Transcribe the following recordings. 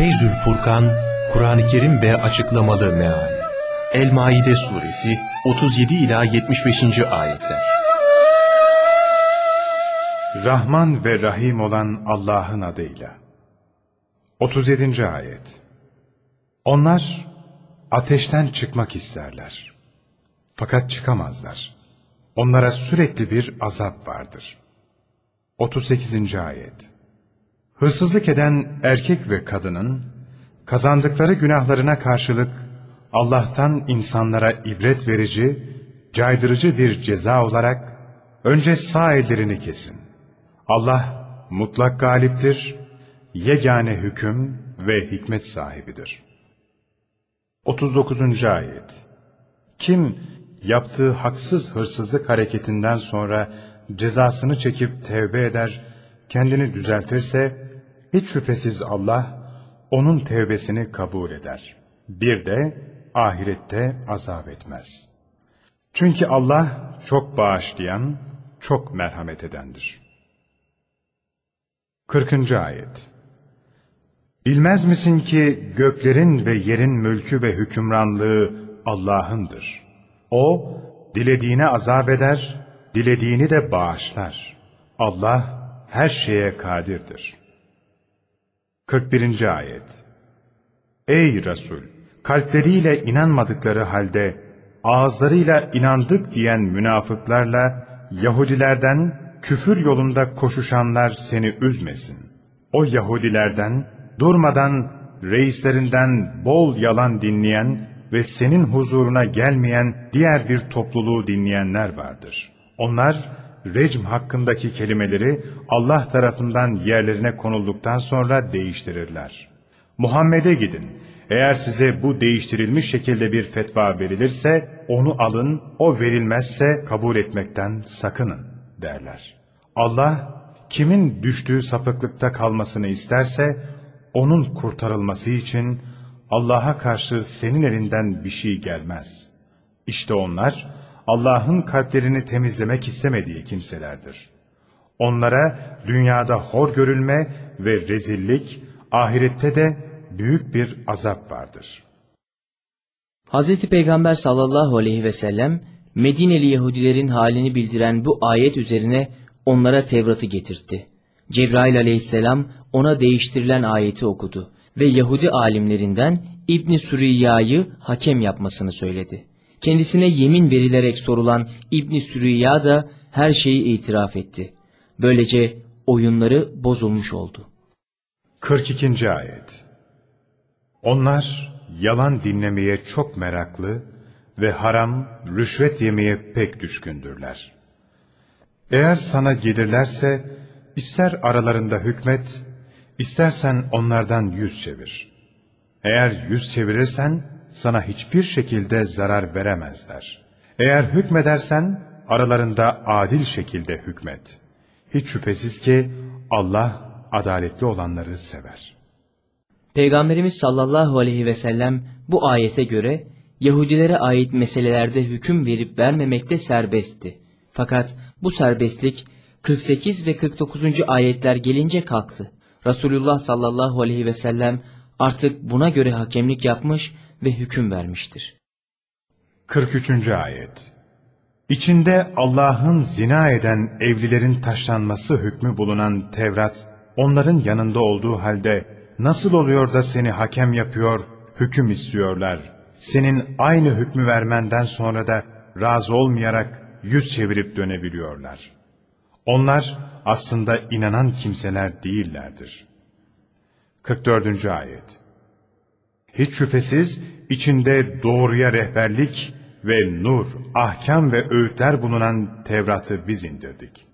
Feyzül Furkan, Kur'an-ı Kerim ve Açıklamalı Meal El-Maide Suresi 37 ila 75. ayetler. Rahman ve Rahim olan Allah'ın adıyla. 37. ayet. Onlar ateşten çıkmak isterler. Fakat çıkamazlar. Onlara sürekli bir azap vardır. 38. ayet. Hırsızlık eden erkek ve kadının kazandıkları günahlarına karşılık Allah'tan insanlara ibret verici, caydırıcı bir ceza olarak önce sağ ellerini kesin. Allah mutlak galiptir, yegane hüküm ve hikmet sahibidir. 39. Ayet Kim yaptığı haksız hırsızlık hareketinden sonra cezasını çekip tevbe eder, kendini düzeltirse, hiç şüphesiz Allah onun tevbesini kabul eder. Bir de ahirette azap etmez. Çünkü Allah çok bağışlayan, çok merhamet edendir. 40. Ayet Bilmez misin ki göklerin ve yerin mülkü ve hükümranlığı Allah'ındır. O, dilediğine azap eder, dilediğini de bağışlar. Allah her şeye kadirdir. 41. Ayet Ey Resul! Kalpleriyle inanmadıkları halde ağızlarıyla inandık diyen münafıklarla Yahudilerden küfür yolunda koşuşanlar seni üzmesin. O Yahudilerden durmadan reislerinden bol yalan dinleyen ve senin huzuruna gelmeyen diğer bir topluluğu dinleyenler vardır. Onlar recm hakkındaki kelimeleri Allah tarafından yerlerine konulduktan sonra değiştirirler. Muhammed'e gidin. Eğer size bu değiştirilmiş şekilde bir fetva verilirse onu alın, o verilmezse kabul etmekten sakının derler. Allah kimin düştüğü sapıklıkta kalmasını isterse onun kurtarılması için Allah'a karşı senin elinden bir şey gelmez. İşte onlar Allah'ın kalplerini temizlemek istemediği kimselerdir. Onlara dünyada hor görülme ve rezillik, ahirette de büyük bir azap vardır. Hz. Peygamber sallallahu aleyhi ve sellem Medineli Yahudilerin halini bildiren bu ayet üzerine onlara Tevrat'ı getirtti. Cebrail aleyhisselam ona değiştirilen ayeti okudu ve Yahudi alimlerinden İbni Süriya'yı hakem yapmasını söyledi. Kendisine yemin verilerek sorulan İbni Sürüya da her şeyi itiraf etti. Böylece oyunları bozulmuş oldu. 42. Ayet Onlar yalan dinlemeye çok meraklı ve haram, rüşvet yemeye pek düşkündürler. Eğer sana gelirlerse, ister aralarında hükmet, istersen onlardan yüz çevir. Eğer yüz çevirirsen, sana hiçbir şekilde zarar veremezler. Eğer hükmedersen aralarında adil şekilde hükmet. Hiç şüphesiz ki Allah adaletli olanları sever. Peygamberimiz sallallahu aleyhi ve sellem bu ayete göre Yahudilere ait meselelerde hüküm verip vermemekte serbestti. Fakat bu serbestlik 48 ve 49. ayetler gelince kalktı. Resulullah sallallahu aleyhi ve sellem artık buna göre hakemlik yapmış ve hüküm vermiştir. 43. Ayet İçinde Allah'ın zina eden evlilerin taşlanması hükmü bulunan Tevrat, onların yanında olduğu halde nasıl oluyor da seni hakem yapıyor, hüküm istiyorlar. Senin aynı hükmü vermenden sonra da razı olmayarak yüz çevirip dönebiliyorlar. Onlar aslında inanan kimseler değillerdir. 44. Ayet hiç şüphesiz içinde doğruya rehberlik ve nur, ahkam ve öğütler bulunan Tevrat'ı biz indirdik.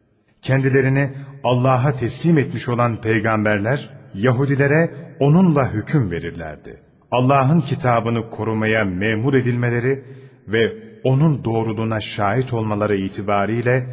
Kendilerini Allah'a teslim etmiş olan peygamberler, Yahudilere onunla hüküm verirlerdi. Allah'ın kitabını korumaya memur edilmeleri ve onun doğruluğuna şahit olmaları itibariyle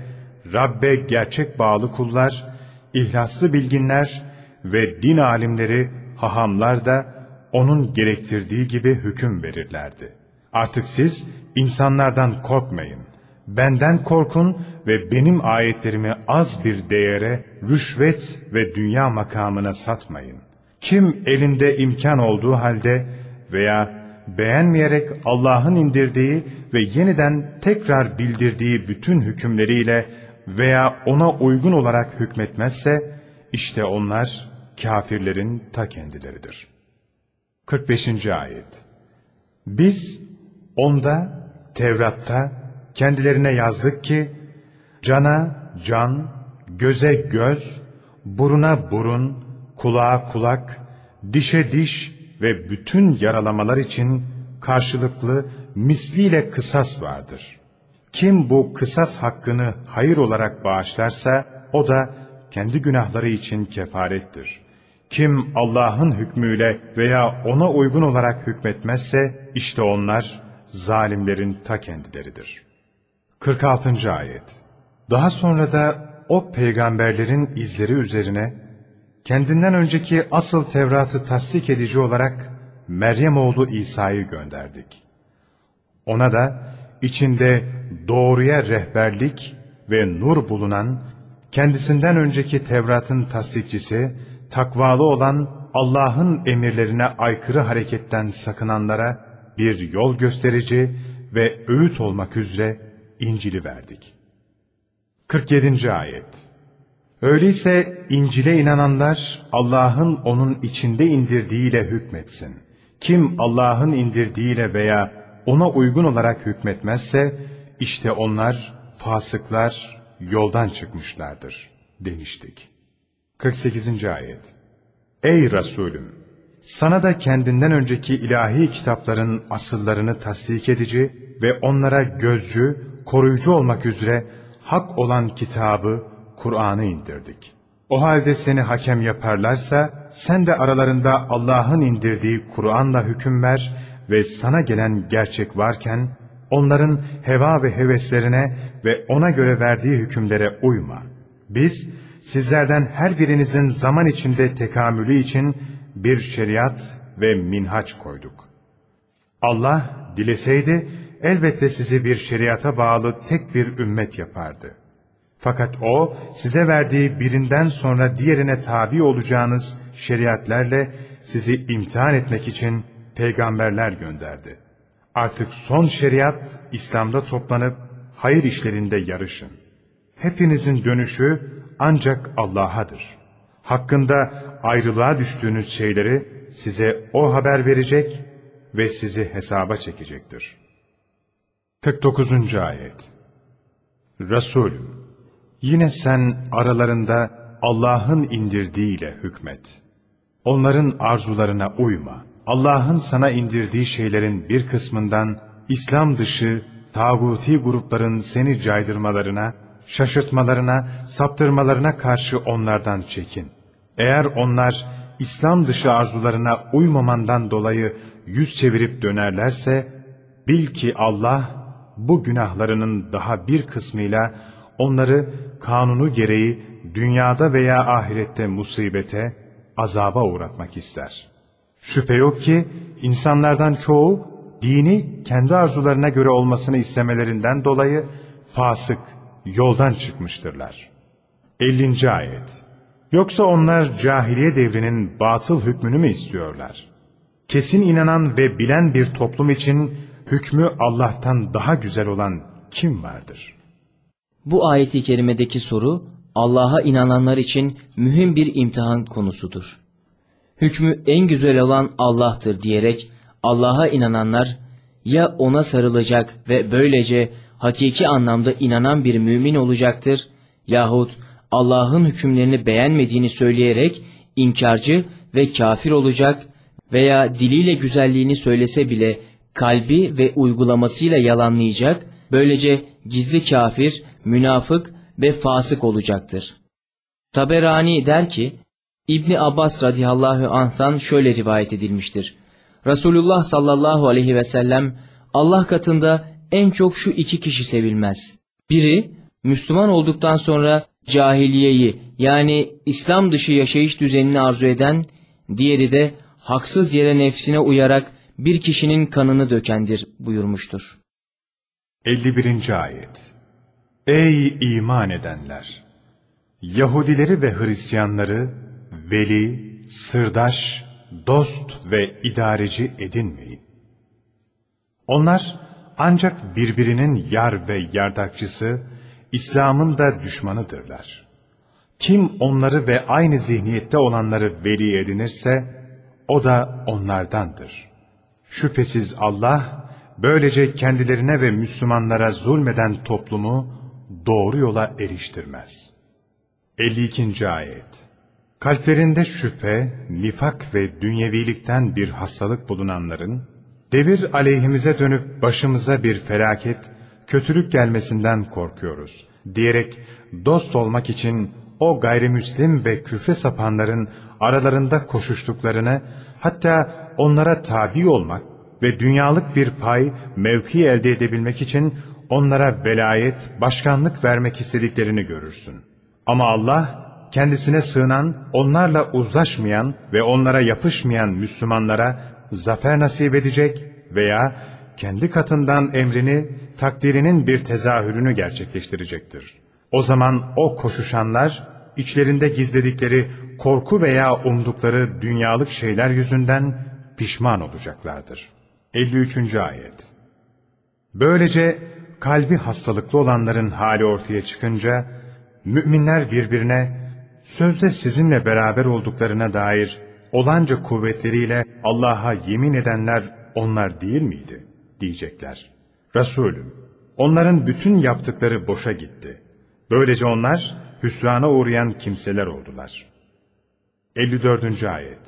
Rabbe gerçek bağlı kullar, ihlaslı bilginler ve din alimleri, hahamlar da onun gerektirdiği gibi hüküm verirlerdi. Artık siz insanlardan korkmayın. Benden korkun ve benim ayetlerimi az bir değere, rüşvet ve dünya makamına satmayın. Kim elinde imkan olduğu halde veya beğenmeyerek Allah'ın indirdiği ve yeniden tekrar bildirdiği bütün hükümleriyle veya ona uygun olarak hükmetmezse, işte onlar kafirlerin ta kendileridir. 45. Ayet Biz onda, Tevrat'ta kendilerine yazdık ki, cana can, göze göz, buruna burun, kulağa kulak, dişe diş ve bütün yaralamalar için karşılıklı misliyle kısas vardır. Kim bu kısas hakkını hayır olarak bağışlarsa o da kendi günahları için kefarettir. Kim Allah'ın hükmüyle veya ona uygun olarak hükmetmezse işte onlar zalimlerin ta kendileridir. 46. Ayet Daha sonra da o peygamberlerin izleri üzerine kendinden önceki asıl Tevrat'ı tasdik edici olarak Meryem oğlu İsa'yı gönderdik. Ona da içinde doğruya rehberlik ve nur bulunan, kendisinden önceki Tevrat'ın tasdikçisi, takvalı olan Allah'ın emirlerine aykırı hareketten sakınanlara bir yol gösterici ve öğüt olmak üzere İncil'i verdik. 47. Ayet Öyleyse İncil'e inananlar Allah'ın onun içinde indirdiğiyle hükmetsin. Kim Allah'ın indirdiğiyle veya ona uygun olarak hükmetmezse işte onlar fasıklar yoldan çıkmışlardır demiştik. 48. Ayet Ey Resulüm! Sana da kendinden önceki ilahi kitapların asıllarını tasdik edici ve onlara gözcü, koruyucu olmak üzere hak olan kitabı, Kur'an'ı indirdik. O halde seni hakem yaparlarsa, sen de aralarında Allah'ın indirdiği Kur'an'la hüküm ver ve sana gelen gerçek varken, onların heva ve heveslerine ve ona göre verdiği hükümlere uyma. Biz, sizlerden her birinizin zaman içinde tekamülü için bir şeriat ve minhaç koyduk. Allah dileseydi elbette sizi bir şeriata bağlı tek bir ümmet yapardı. Fakat O size verdiği birinden sonra diğerine tabi olacağınız şeriatlerle sizi imtihan etmek için peygamberler gönderdi. Artık son şeriat İslam'da toplanıp hayır işlerinde yarışın. Hepinizin dönüşü ancak Allah'adır. Hakkında ayrılığa düştüğünüz şeyleri size O haber verecek ve sizi hesaba çekecektir. 49. Ayet Resulüm, yine sen aralarında Allah'ın indirdiğiyle hükmet. Onların arzularına uyma. Allah'ın sana indirdiği şeylerin bir kısmından İslam dışı tağuti grupların seni caydırmalarına, şaşırtmalarına, saptırmalarına karşı onlardan çekin. Eğer onlar İslam dışı arzularına uymamandan dolayı yüz çevirip dönerlerse, bil ki Allah bu günahlarının daha bir kısmıyla onları kanunu gereği dünyada veya ahirette musibete, azaba uğratmak ister. Şüphe yok ki insanlardan çoğu dini kendi arzularına göre olmasını istemelerinden dolayı fasık, yoldan çıkmıştırlar. 50. Ayet Yoksa onlar cahiliye devrinin batıl hükmünü mü istiyorlar? Kesin inanan ve bilen bir toplum için hükmü Allah'tan daha güzel olan kim vardır? Bu ayeti kerimedeki soru Allah'a inananlar için mühim bir imtihan konusudur. Hükmü en güzel olan Allah'tır diyerek Allah'a inananlar ya ona sarılacak ve böylece hakiki anlamda inanan bir mümin olacaktır yahut Allah'ın hükümlerini beğenmediğini söyleyerek inkarcı ve kafir olacak veya diliyle güzelliğini söylese bile kalbi ve uygulamasıyla yalanlayacak, böylece gizli kafir, münafık ve fasık olacaktır. Taberani der ki, İbni Abbas radıyallahu anh'tan şöyle rivayet edilmiştir. Resulullah sallallahu aleyhi ve sellem Allah katında en çok şu iki kişi sevilmez. Biri, Müslüman olduktan sonra cahiliyeyi yani İslam dışı yaşayış düzenini arzu eden, diğeri de haksız yere nefsine uyarak bir kişinin kanını dökendir buyurmuştur. 51. Ayet Ey iman edenler! Yahudileri ve Hristiyanları veli, sırdaş, dost ve idareci edinmeyin. Onlar ancak birbirinin yar ve yardakçısı, İslam'ın da düşmanıdırlar. Kim onları ve aynı zihniyette olanları veli edinirse, o da onlardandır. Şüphesiz Allah, böylece kendilerine ve Müslümanlara zulmeden toplumu doğru yola eriştirmez. 52. Ayet Kalplerinde şüphe, nifak ve dünyevilikten bir hastalık bulunanların, devir aleyhimize dönüp başımıza bir felaket, kötülük gelmesinden korkuyoruz diyerek dost olmak için o gayrimüslim ve küfre sapanların aralarında koşuştuklarını, hatta onlara tabi olmak ve dünyalık bir pay, mevki elde edebilmek için onlara velayet, başkanlık vermek istediklerini görürsün. Ama Allah, kendisine sığınan, onlarla uzlaşmayan ve onlara yapışmayan Müslümanlara zafer nasip edecek veya kendi katından emrini, takdirinin bir tezahürünü gerçekleştirecektir. O zaman o koşuşanlar, içlerinde gizledikleri korku veya umdukları dünyalık şeyler yüzünden pişman olacaklardır. 53. Ayet Böylece kalbi hastalıklı olanların hali ortaya çıkınca, müminler birbirine, sözde sizinle beraber olduklarına dair olanca kuvvetleriyle Allah'a yemin edenler onlar değil miydi? diyecekler. Resulüm, onların bütün yaptıkları boşa gitti. Böylece onlar hüsrana uğrayan kimseler oldular. 54. Ayet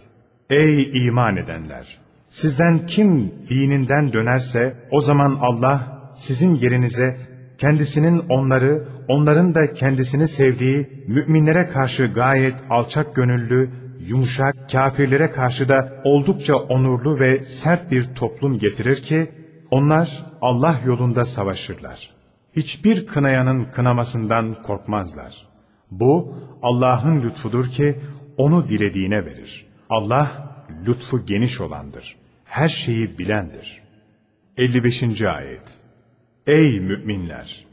Ey iman edenler! Sizden kim dininden dönerse o zaman Allah sizin yerinize kendisinin onları, onların da kendisini sevdiği müminlere karşı gayet alçak gönüllü, yumuşak, kafirlere karşı da oldukça onurlu ve sert bir toplum getirir ki, onlar Allah yolunda savaşırlar. Hiçbir kınayanın kınamasından korkmazlar. Bu Allah'ın lütfudur ki onu dilediğine verir. Allah lütfu geniş olandır. Her şeyi bilendir. 55. Ayet Ey müminler!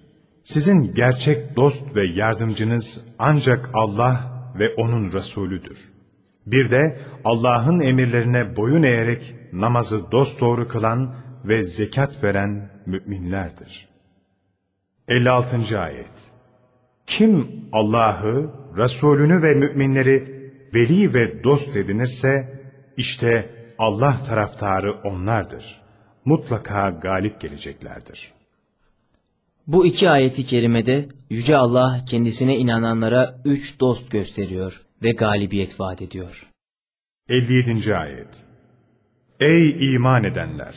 Sizin gerçek dost ve yardımcınız ancak Allah ve O'nun Resulüdür. Bir de Allah'ın emirlerine boyun eğerek namazı dosdoğru kılan ve zekat veren müminlerdir. 56. Ayet Kim Allah'ı, Resulünü ve müminleri veli ve dost edinirse, işte Allah taraftarı onlardır. Mutlaka galip geleceklerdir. Bu iki ayeti kerimede Yüce Allah kendisine inananlara üç dost gösteriyor ve galibiyet vaat ediyor. 57. Ayet Ey iman edenler!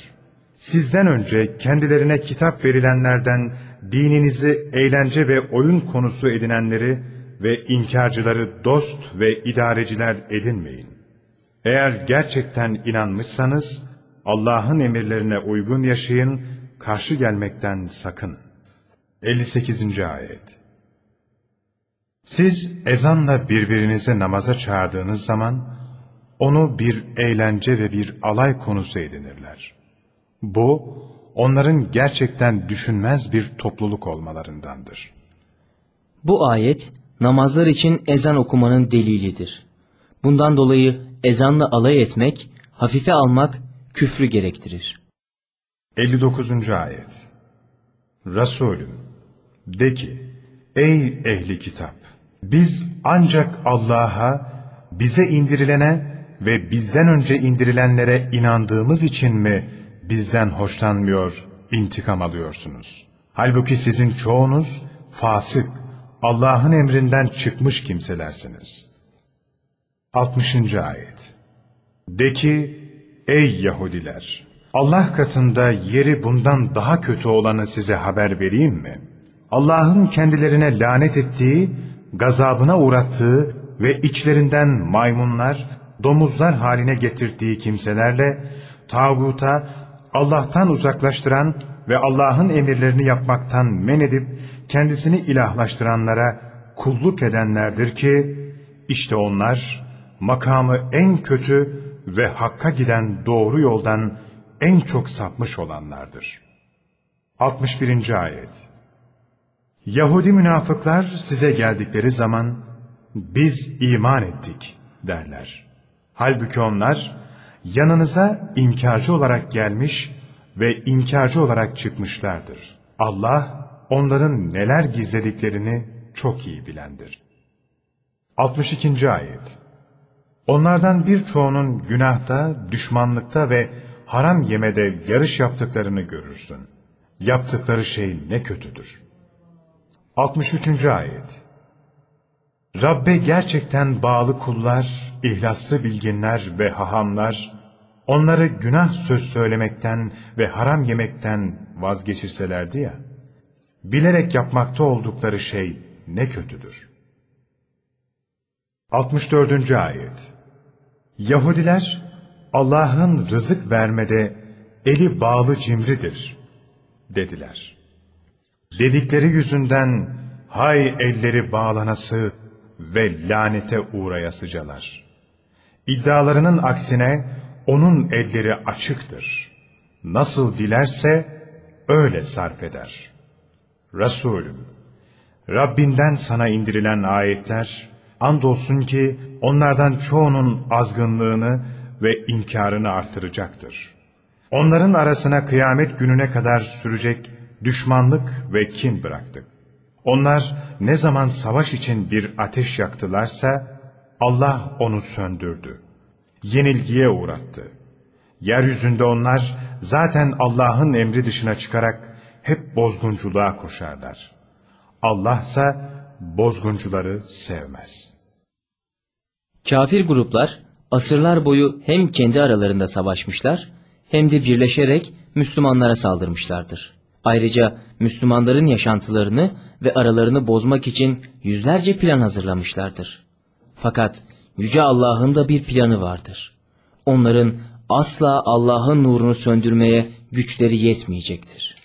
Sizden önce kendilerine kitap verilenlerden dininizi eğlence ve oyun konusu edinenleri ve inkarcıları dost ve idareciler edinmeyin. Eğer gerçekten inanmışsanız Allah'ın emirlerine uygun yaşayın, karşı gelmekten sakın. 58. Ayet Siz ezanla birbirinizi namaza çağırdığınız zaman, onu bir eğlence ve bir alay konusu edinirler. Bu, onların gerçekten düşünmez bir topluluk olmalarındandır. Bu ayet namazlar için ezan okumanın delilidir. Bundan dolayı ezanla alay etmek, hafife almak küfrü gerektirir. 59. Ayet Resulüm, de ki, ey ehli kitap, biz ancak Allah'a, bize indirilene ve bizden önce indirilenlere inandığımız için mi bizden hoşlanmıyor, intikam alıyorsunuz? Halbuki sizin çoğunuz fasık, Allah'ın emrinden çıkmış kimselersiniz. 60. Ayet De ki, ey Yahudiler! Allah katında yeri bundan daha kötü olanı size haber vereyim mi? Allah'ın kendilerine lanet ettiği, gazabına uğrattığı ve içlerinden maymunlar, domuzlar haline getirdiği kimselerle, tağuta, Allah'tan uzaklaştıran ve Allah'ın emirlerini yapmaktan men edip, kendisini ilahlaştıranlara kulluk edenlerdir ki, işte onlar, makamı en kötü ve hakka giden doğru yoldan en çok sapmış olanlardır. 61. Ayet Yahudi münafıklar size geldikleri zaman biz iman ettik derler. Halbuki onlar yanınıza inkarcı olarak gelmiş ve inkarcı olarak çıkmışlardır. Allah onların neler gizlediklerini çok iyi bilendir. 62. Ayet Onlardan birçoğunun günahta, düşmanlıkta ve haram yemede yarış yaptıklarını görürsün. Yaptıkları şey ne kötüdür. 63. Ayet Rabbe gerçekten bağlı kullar, ihlaslı bilginler ve hahamlar, onları günah söz söylemekten ve haram yemekten vazgeçirselerdi ya, bilerek yapmakta oldukları şey ne kötüdür. 64. Ayet Yahudiler, Allah'ın rızık vermede eli bağlı cimridir, dediler. Dedikleri yüzünden, hay elleri bağlanası ve lanete uğrayasıcalar. İddialarının aksine, onun elleri açıktır. Nasıl dilerse, öyle sarf eder. Resulüm, Rabbinden sana indirilen ayetler, andolsun ki onlardan çoğunun azgınlığını ve inkarını artıracaktır. Onların arasına kıyamet gününe kadar sürecek düşmanlık ve kin bıraktık. Onlar ne zaman savaş için bir ateş yaktılarsa, Allah onu söndürdü. Yenilgiye uğrattı. Yeryüzünde onlar zaten Allah'ın emri dışına çıkarak hep bozgunculuğa koşarlar. Allah ise bozguncuları sevmez. Kafir gruplar asırlar boyu hem kendi aralarında savaşmışlar hem de birleşerek Müslümanlara saldırmışlardır. Ayrıca Müslümanların yaşantılarını ve aralarını bozmak için yüzlerce plan hazırlamışlardır. Fakat Yüce Allah'ın da bir planı vardır. Onların asla Allah'ın nurunu söndürmeye güçleri yetmeyecektir.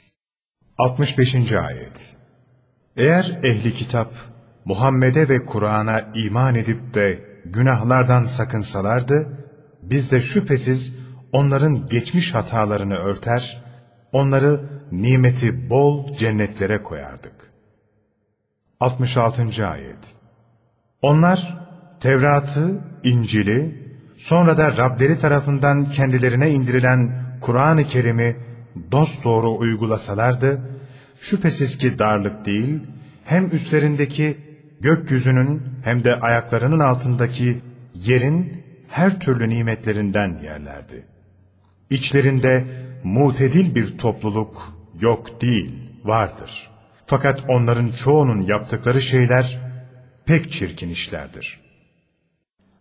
65. Ayet Eğer ehli kitap Muhammed'e ve Kur'an'a iman edip de günahlardan sakınsalardı, biz de şüphesiz onların geçmiş hatalarını örter, onları nimeti bol cennetlere koyardık. 66. Ayet Onlar Tevrat'ı, İncil'i, sonra da Rableri tarafından kendilerine indirilen Kur'an-ı Kerim'i dosdoğru uygulasalardı, şüphesiz ki darlık değil, hem üstlerindeki gökyüzünün hem de ayaklarının altındaki yerin her türlü nimetlerinden yerlerdi. İçlerinde mutedil bir topluluk yok değil, vardır. Fakat onların çoğunun yaptıkları şeyler pek çirkin işlerdir.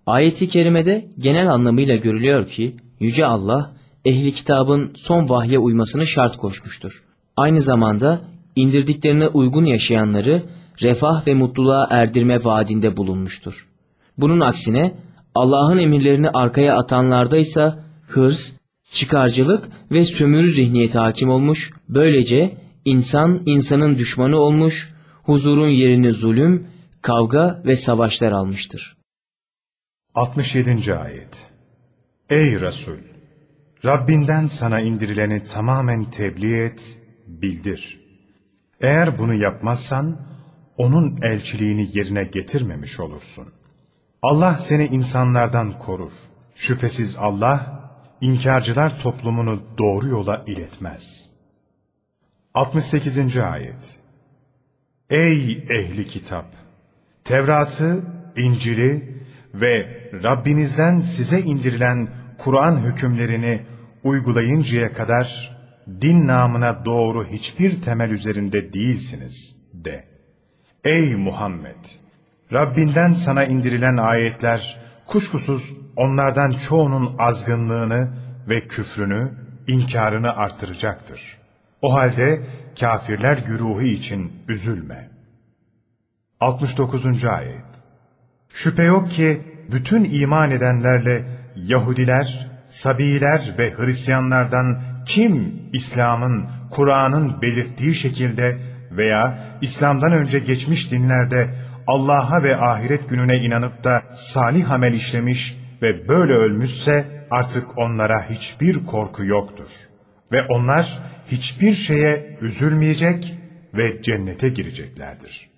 Ayeti kerimede genel anlamıyla görülüyor ki Yüce Allah ehli kitabın son vahye uymasını şart koşmuştur. Aynı zamanda indirdiklerine uygun yaşayanları refah ve mutluluğa erdirme vaadinde bulunmuştur. Bunun aksine Allah'ın emirlerini arkaya atanlarda ise hırs, çıkarcılık ve sömürü zihniyeti hakim olmuş, böylece insan insanın düşmanı olmuş, huzurun yerini zulüm, kavga ve savaşlar almıştır. 67. Ayet Ey Resul! Rabbinden sana indirileni tamamen tebliğ et, bildir. Eğer bunu yapmazsan, onun elçiliğini yerine getirmemiş olursun. Allah seni insanlardan korur. Şüphesiz Allah, inkarcılar toplumunu doğru yola iletmez. 68. Ayet Ey ehli kitap! Tevrat'ı, İncil'i ve Rabbinizden size indirilen Kur'an hükümlerini uygulayıncaya kadar din namına doğru hiçbir temel üzerinde değilsiniz de. Ey Muhammed! Rabbinden sana indirilen ayetler kuşkusuz onlardan çoğunun azgınlığını ve küfrünü, inkarını artıracaktır. O halde kafirler güruhu için üzülme. 69. Ayet Şüphe yok ki bütün iman edenlerle Yahudiler, Sabiler ve Hristiyanlardan kim İslam'ın, Kur'an'ın belirttiği şekilde veya İslam'dan önce geçmiş dinlerde Allah'a ve ahiret gününe inanıp da salih amel işlemiş ve böyle ölmüşse artık onlara hiçbir korku yoktur. Ve onlar hiçbir şeye üzülmeyecek ve cennete gireceklerdir.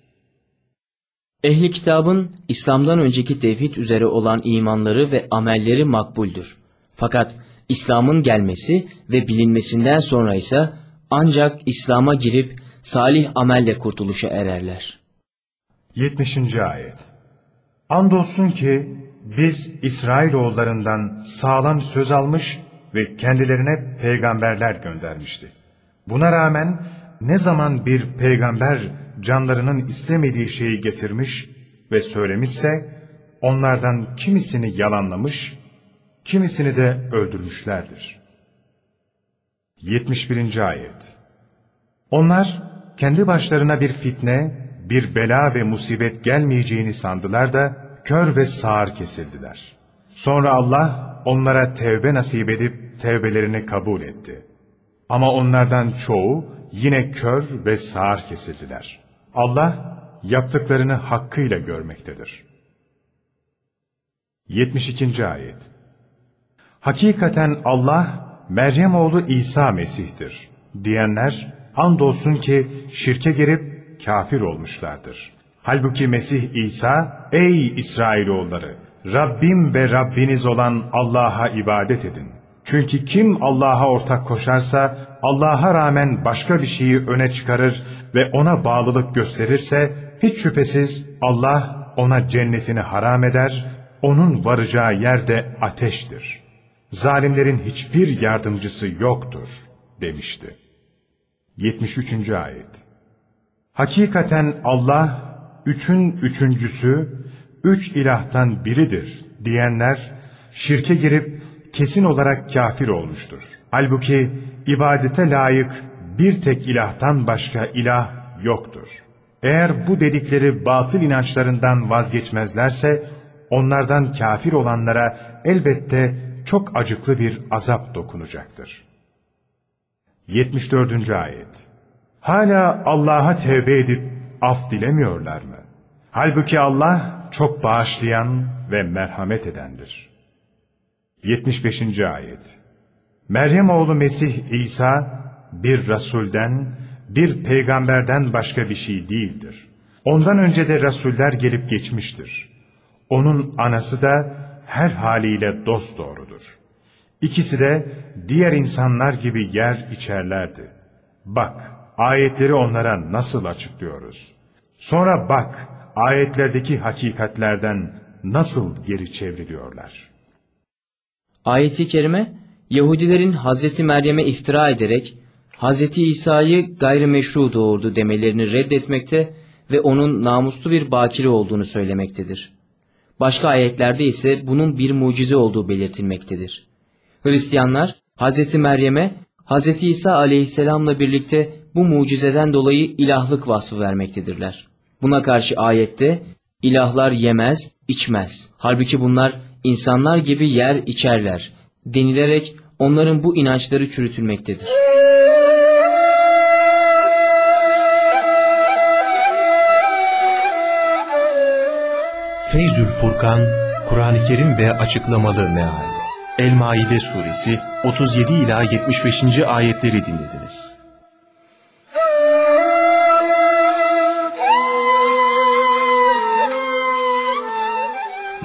Ehli kitabın İslam'dan önceki tevhid üzere olan imanları ve amelleri makbuldür. Fakat İslam'ın gelmesi ve bilinmesinden sonra ise ancak İslam'a girip salih amelle kurtuluşa ererler. 70. Ayet Andolsun ki biz İsrailoğullarından sağlam söz almış ve kendilerine peygamberler göndermişti. Buna rağmen ne zaman bir peygamber canlarının istemediği şeyi getirmiş ve söylemişse onlardan kimisini yalanlamış, kimisini de öldürmüşlerdir. 71. Ayet Onlar kendi başlarına bir fitne, bir bela ve musibet gelmeyeceğini sandılar da kör ve sağır kesildiler. Sonra Allah onlara tevbe nasip edip tevbelerini kabul etti. Ama onlardan çoğu yine kör ve sağır kesildiler. Allah yaptıklarını hakkıyla görmektedir. 72. Ayet Hakikaten Allah Meryem oğlu İsa Mesih'tir diyenler andolsun ki şirke girip kafir olmuşlardır. Halbuki Mesih İsa, ey İsrailoğulları, Rabbim ve Rabbiniz olan Allah'a ibadet edin. Çünkü kim Allah'a ortak koşarsa, Allah'a rağmen başka bir şeyi öne çıkarır ve ona bağlılık gösterirse, hiç şüphesiz Allah ona cennetini haram eder, onun varacağı yerde ateştir. Zalimlerin hiçbir yardımcısı yoktur, demişti. 73. Ayet Hakikaten Allah, üçün üçüncüsü, üç ilahtan biridir diyenler, şirke girip kesin olarak kafir olmuştur. Halbuki ibadete layık bir tek ilahtan başka ilah yoktur. Eğer bu dedikleri batıl inançlarından vazgeçmezlerse, onlardan kafir olanlara elbette çok acıklı bir azap dokunacaktır. 74. Ayet Hala Allah'a tevbe edip af dilemiyorlar mı? Halbuki Allah çok bağışlayan ve merhamet edendir. 75. Ayet Meryem oğlu Mesih İsa bir rasulden, bir peygamberden başka bir şey değildir. Ondan önce de rasuller gelip geçmiştir. Onun anası da her haliyle dost doğrudur. İkisi de diğer insanlar gibi yer içerlerdi. Bak, ayetleri onlara nasıl açıklıyoruz. Sonra bak, ayetlerdeki hakikatlerden nasıl geri çevriliyorlar. Ayeti kerime, Yahudilerin Hazreti Meryem'e iftira ederek Hazreti İsa'yı gayrimeşru doğurdu demelerini reddetmekte ve onun namuslu bir bakire olduğunu söylemektedir. Başka ayetlerde ise bunun bir mucize olduğu belirtilmektedir. Hristiyanlar Hazreti Meryem'e Hazreti İsa aleyhisselamla birlikte bu mucizeden dolayı ilahlık vasfı vermektedirler. Buna karşı ayette ilahlar yemez, içmez. Halbuki bunlar insanlar gibi yer içerler denilerek onların bu inançları çürütülmektedir. Feyzül Furkan, Kur'an-ı Kerim ve açıklamalı meal. El-Maide suresi 37 ila 75. ayetleri dinlediniz.